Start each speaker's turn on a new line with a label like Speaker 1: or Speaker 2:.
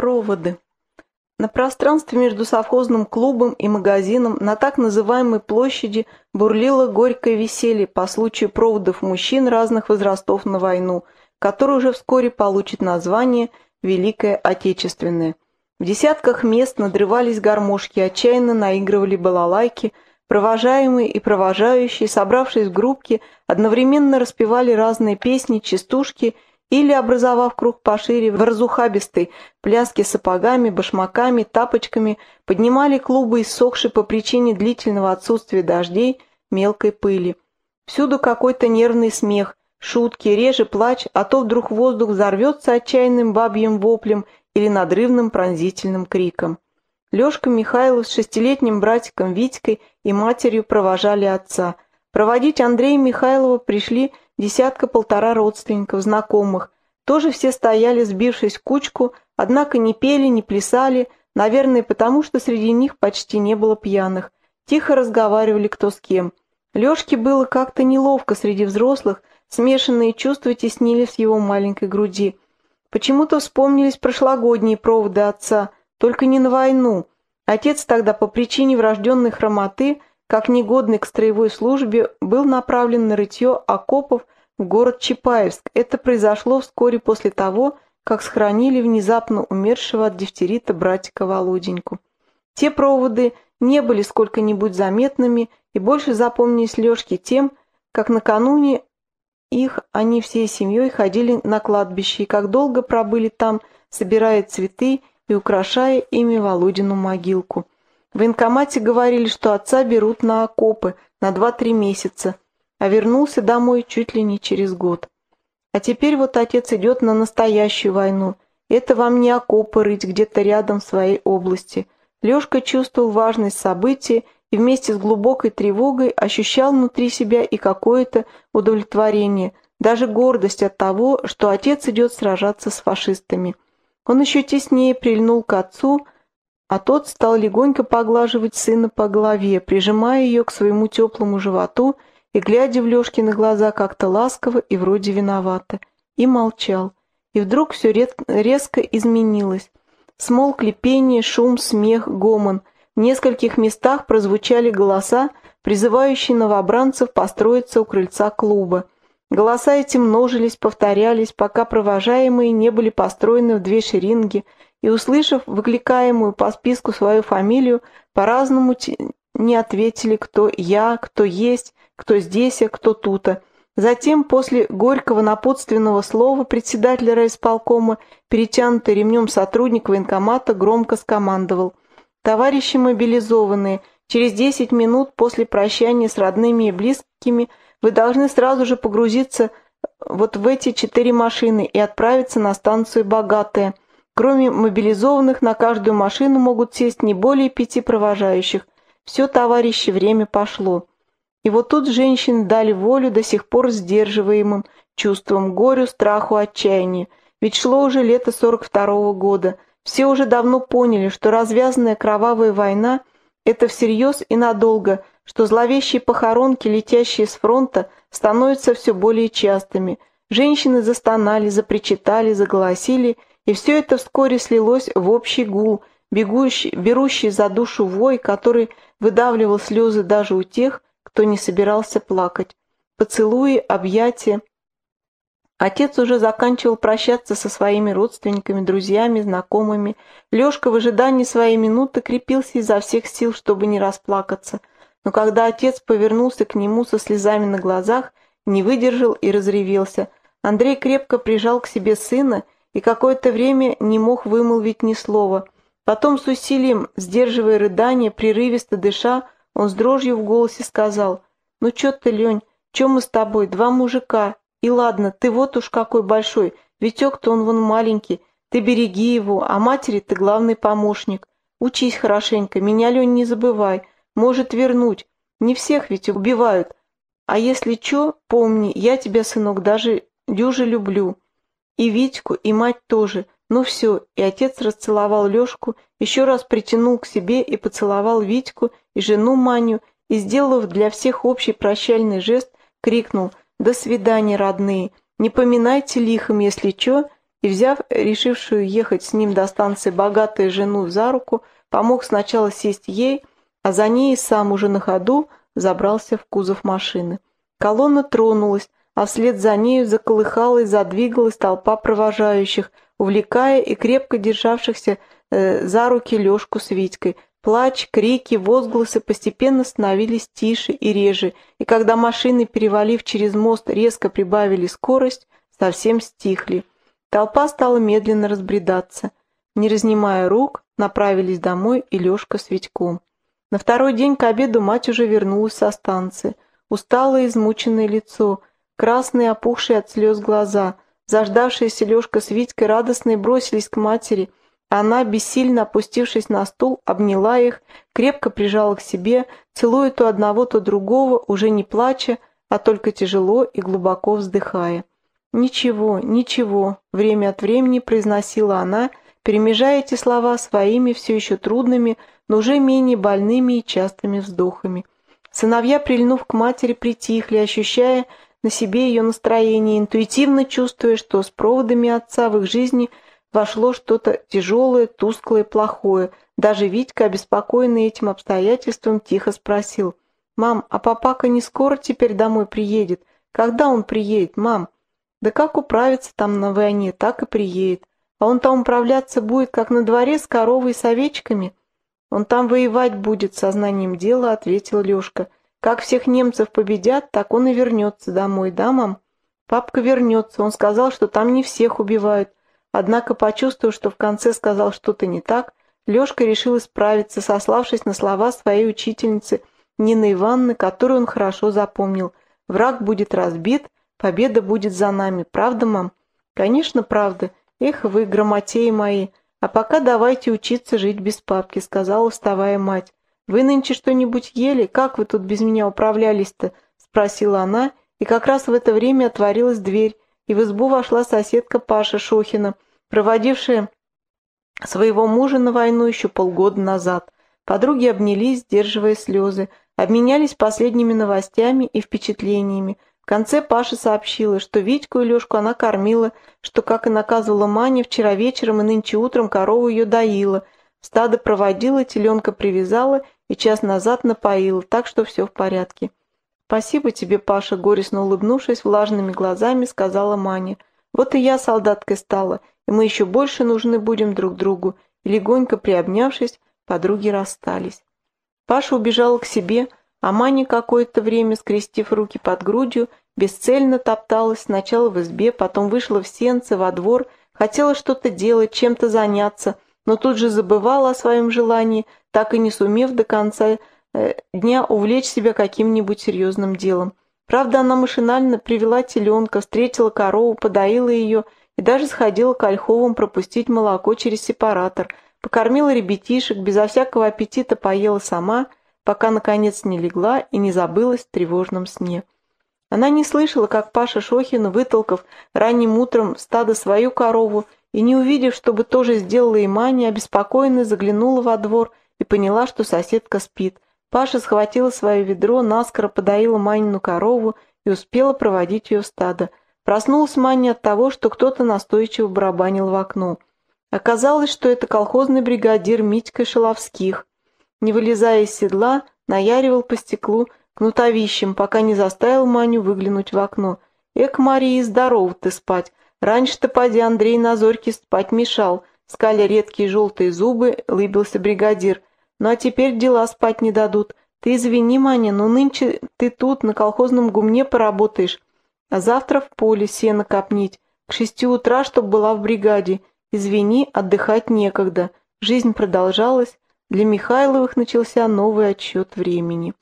Speaker 1: Проводы. На пространстве между совхозным клубом и магазином на так называемой площади бурлило горькое веселье по случаю проводов мужчин разных возрастов на войну, которая уже вскоре получит название «Великая Отечественная». В десятках мест надрывались гармошки, отчаянно наигрывали балалайки, провожаемые и провожающие, собравшись в группки, одновременно распевали разные песни, частушки – или, образовав круг пошире, в разухабистой пляске сапогами, башмаками, тапочками, поднимали клубы, иссохшие по причине длительного отсутствия дождей, мелкой пыли. Всюду какой-то нервный смех, шутки, реже плач, а то вдруг воздух взорвется отчаянным бабьим воплем или надрывным пронзительным криком. Лешка Михайлов с шестилетним братиком Витькой и матерью провожали отца. Проводить Андрея Михайлова пришли десятка-полтора родственников, знакомых. Тоже все стояли, сбившись в кучку, однако не пели, не плясали, наверное, потому что среди них почти не было пьяных. Тихо разговаривали кто с кем. Лешке было как-то неловко среди взрослых, смешанные чувства теснились в его маленькой груди. Почему-то вспомнились прошлогодние проводы отца, только не на войну. Отец тогда по причине врожденной хромоты как негодный к строевой службе, был направлен на рытье окопов в город Чапаевск. Это произошло вскоре после того, как схоронили внезапно умершего от дифтерита братика Володеньку. Те проводы не были сколько-нибудь заметными и больше запомнились Лешке тем, как накануне их они всей семьей ходили на кладбище и как долго пробыли там, собирая цветы и украшая ими Володину могилку. В военкомате говорили, что отца берут на окопы на 2-3 месяца, а вернулся домой чуть ли не через год. А теперь вот отец идет на настоящую войну. Это вам не окопы рыть где-то рядом в своей области. Лешка чувствовал важность события и вместе с глубокой тревогой ощущал внутри себя и какое-то удовлетворение, даже гордость от того, что отец идет сражаться с фашистами. Он еще теснее прильнул к отцу, а тот стал легонько поглаживать сына по голове, прижимая ее к своему теплому животу и глядя в Лешкины глаза как-то ласково и вроде виновато, и молчал. И вдруг все резко изменилось. Смолкли пение, шум, смех, гомон. В нескольких местах прозвучали голоса, призывающие новобранцев построиться у крыльца клуба. Голоса эти множились, повторялись, пока провожаемые не были построены в две шеринги – и, услышав выкликаемую по списку свою фамилию, по-разному не ответили, кто я, кто есть, кто здесь, а кто тута. Затем, после горького напутственного слова председателя райисполкома, перетянутый ремнем сотрудник военкомата громко скомандовал. «Товарищи мобилизованные, через десять минут после прощания с родными и близкими вы должны сразу же погрузиться вот в эти четыре машины и отправиться на станцию «Богатая», Кроме мобилизованных, на каждую машину могут сесть не более пяти провожающих. Все, товарищи, время пошло. И вот тут женщины дали волю до сих пор сдерживаемым чувствам горю, страху, отчаянию. Ведь шло уже лето 42-го года. Все уже давно поняли, что развязанная кровавая война – это всерьез и надолго, что зловещие похоронки, летящие с фронта, становятся все более частыми. Женщины застонали, запричитали, заголосили – и все это вскоре слилось в общий гул, бегущий, берущий за душу вой, который выдавливал слезы даже у тех, кто не собирался плакать. Поцелуи, объятия. Отец уже заканчивал прощаться со своими родственниками, друзьями, знакомыми. Лешка в ожидании своей минуты крепился изо всех сил, чтобы не расплакаться. Но когда отец повернулся к нему со слезами на глазах, не выдержал и разревелся. Андрей крепко прижал к себе сына и какое-то время не мог вымолвить ни слова. Потом с усилием, сдерживая рыдание, прерывисто дыша, он с дрожью в голосе сказал, «Ну чё ты, Лень, чё мы с тобой, два мужика? И ладно, ты вот уж какой большой, Витек-то он вон маленький, ты береги его, а матери ты главный помощник. Учись хорошенько, меня, Лень, не забывай, может вернуть. Не всех ведь убивают. А если чё, помни, я тебя, сынок, даже дюже люблю». И Витьку, и мать тоже. Ну все, и отец расцеловал Лешку, еще раз притянул к себе и поцеловал Витьку и жену Маню, и, сделав для всех общий прощальный жест, крикнул «До свидания, родные! Не поминайте лихом, если чё, и, взяв решившую ехать с ним до станции богатую жену за руку, помог сначала сесть ей, а за ней сам уже на ходу забрался в кузов машины. Колонна тронулась, а вслед за нею заколыхалась, задвигалась толпа провожающих, увлекая и крепко державшихся э, за руки Лешку с Витькой. Плач, крики, возгласы постепенно становились тише и реже, и когда машины, перевалив через мост, резко прибавили скорость, совсем стихли. Толпа стала медленно разбредаться. Не разнимая рук, направились домой и Лешка с Витьком. На второй день к обеду мать уже вернулась со станции. Усталое измученное лицо, красные опухшие от слез глаза. Заждавшаяся Лешка с Витькой радостно бросились к матери. Она, бессильно опустившись на стул, обняла их, крепко прижала к себе, целуя то одного, то другого, уже не плача, а только тяжело и глубоко вздыхая. «Ничего, ничего», — время от времени произносила она, перемежая эти слова своими все еще трудными, но уже менее больными и частыми вздохами. Сыновья, прильнув к матери, притихли, ощущая на себе ее настроение, интуитивно чувствуя, что с проводами отца в их жизни вошло что-то тяжелое, тусклое, плохое. Даже Витька, обеспокоенный этим обстоятельством, тихо спросил. «Мам, а папака не скоро теперь домой приедет? Когда он приедет, мам?» «Да как управится там на войне, так и приедет. А он там управляться будет, как на дворе с коровой и с овечками?» «Он там воевать будет, сознанием дела», — ответил Лешка. «Как всех немцев победят, так он и вернется домой, да, мам?» «Папка вернется. Он сказал, что там не всех убивают. Однако, почувствовав, что в конце сказал что-то не так, Лешка решил исправиться, сославшись на слова своей учительницы Нины Ивановны, которую он хорошо запомнил. «Враг будет разбит, победа будет за нами. Правда, мам?» «Конечно, правда. Эх вы, грамотеи мои!» «А пока давайте учиться жить без папки», — сказала, вставая мать. «Вы нынче что-нибудь ели? Как вы тут без меня управлялись-то?» — спросила она, и как раз в это время отворилась дверь, и в избу вошла соседка Паша Шохина, проводившая своего мужа на войну еще полгода назад. Подруги обнялись, сдерживая слезы, обменялись последними новостями и впечатлениями — конце Паша сообщила, что Витьку и Лешку она кормила, что, как и наказывала Маня, вчера вечером и нынче утром корову ее доила, в стадо проводила, теленка привязала и час назад напоила, так что все в порядке. «Спасибо тебе, Паша», — горестно улыбнувшись влажными глазами, сказала Маня. «Вот и я солдаткой стала, и мы еще больше нужны будем друг другу». И легонько приобнявшись, подруги расстались. Паша убежала к себе, а Маня какое-то время, скрестив руки под грудью, Бесцельно топталась сначала в избе, потом вышла в сенце, во двор, хотела что-то делать, чем-то заняться, но тут же забывала о своем желании, так и не сумев до конца э, дня увлечь себя каким-нибудь серьезным делом. Правда, она машинально привела теленка, встретила корову, подоила ее и даже сходила к ольховым пропустить молоко через сепаратор, покормила ребятишек, безо всякого аппетита поела сама, пока, наконец, не легла и не забылась в тревожном сне. Она не слышала, как Паша Шохин, вытолкав ранним утром стадо свою корову, и не увидев, чтобы тоже сделала и Маня, обеспокоенно заглянула во двор и поняла, что соседка спит. Паша схватила свое ведро, наскоро подоила Манину корову и успела проводить ее в стадо. Проснулась Маня от того, что кто-то настойчиво барабанил в окно. Оказалось, что это колхозный бригадир Митька Шаловских. Не вылезая из седла, наяривал по стеклу кнутовищем, пока не заставил Маню выглянуть в окно. «Эк, Мария, здоров ты спать! Раньше-то, поди, Андрей на спать мешал!» Скаля редкие желтые зубы, лыбился бригадир. «Ну а теперь дела спать не дадут. Ты извини, Маня, но нынче ты тут, на колхозном гумне поработаешь, а завтра в поле сено копнить. К шести утра, чтоб была в бригаде. Извини, отдыхать некогда». Жизнь продолжалась. Для Михайловых начался новый отсчет времени.